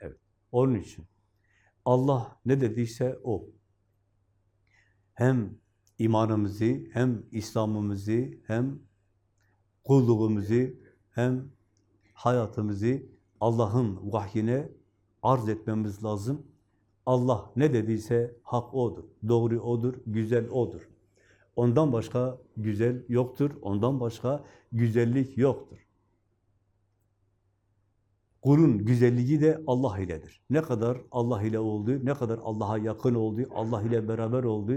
Evet, onun için. Allah ne dediyse o. Hem imanımızı, hem İslam'ımızı, hem kulluğumuzu hem hayatımızı Allah'ın vahyine arz etmemiz lazım. Allah ne dediyse hak O'dur, doğru O'dur, güzel O'dur. Ondan başka güzel yoktur, ondan başka güzellik yoktur. Kulun güzelliği de Allah iledir. Ne kadar Allah ile oldu, ne kadar Allah'a yakın oldu, Allah ile beraber oldu,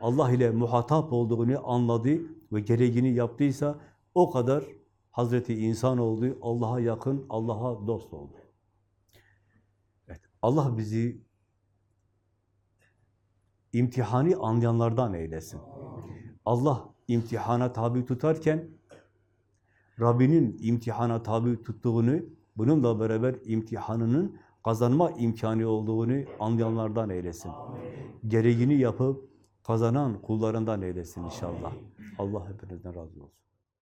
Allah ile muhatap olduğunu anladı ve gereğini yaptıysa o kadar Hazreti insan oldu, Allah'a yakın, Allah'a dost oldu. Evet, Allah bizi imtihanı anlayanlardan eylesin. Allah imtihana tabi tutarken Rabbinin imtihana tabi tuttuğunu, bununla beraber imtihanının kazanma imkanı olduğunu anlayanlardan eylesin. Gereğini yapıp kazanan kullarından eylesin inşallah. Allah hepinizden razı olsun.